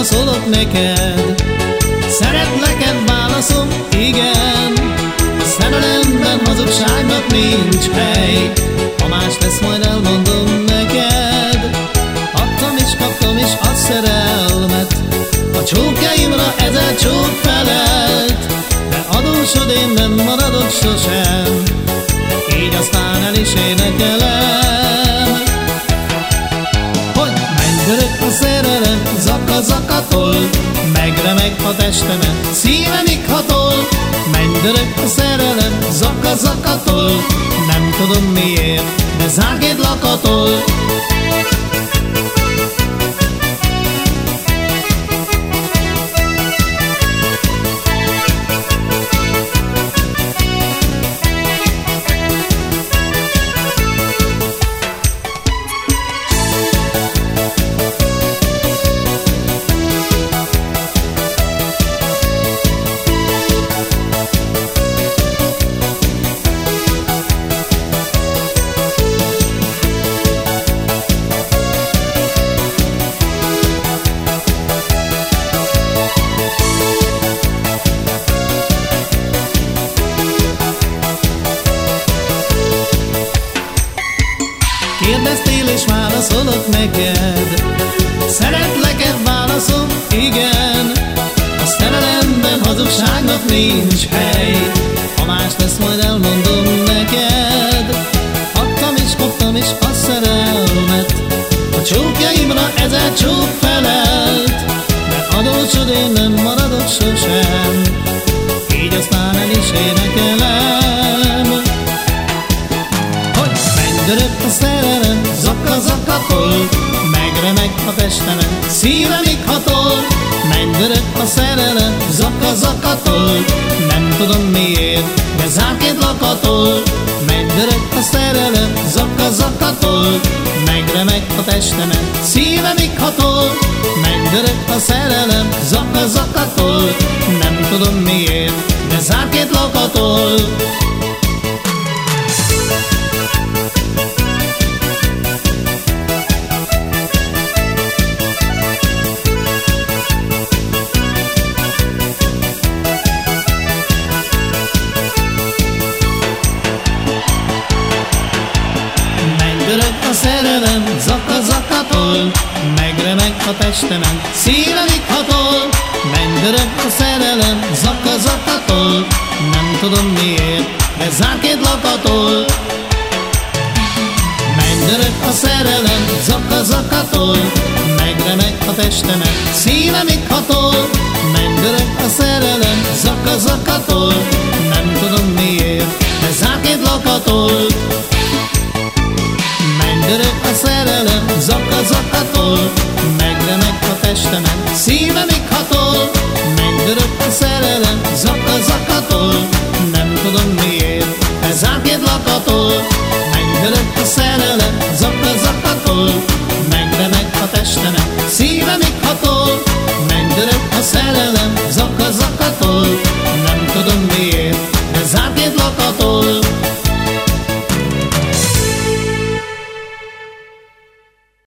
válaszolok neked. Szeretlek-e válaszom, igen. Szerelemben hazugságnak nincs hely. Ha más lesz, majd elmondom neked. Adtam is, kaptam is a szerelmet. A csókjaimra ezer csók felelt. De adósod én nem maradok sosem. Így aztán el is énekelem zaka-zakatol Megremeg a testemet, szívemig hatol Mennydörök a szerelem, zaka-zakatol. Nem tudom miért, de zágéd lakatol Kérdeztél és válaszolok neked. Szeretlek-e? Válaszom? Igen. A szerelemben hazugságnak nincs hely. Ha más lesz, majd elmondom neked. Adtam is, kaptam is a szerelmet. A csókjaimra ezer csók felelt. De adósod én nem maradok sosem mennydörök a szerelem, zaka-zakatol Megremeg a testemen, szívemig hatol. Mennydörök a szerelem, zaka-zakatol Nem tudom miért, de zárkét lakatol. Mennydörök a szerelem, zaka-zakatol Megremeg a testemen, szívemig hatol. Mennydörök a szerelem, zaka-zakatol Nem tudom miért, de zárkét lakatol zaka-zakatol Megremeg a testemen, szívemig hatol Mennydörög a szerelem, zaka-zakatol Nem tudom miért, de zárkét lakatol Mennydörög a szerelem, zaka-zakatol Megremeg a testemen, szívemig hatol Mennydörög a szerelem, zaka-zakatol Nem tudom miért, de zárkét lakatol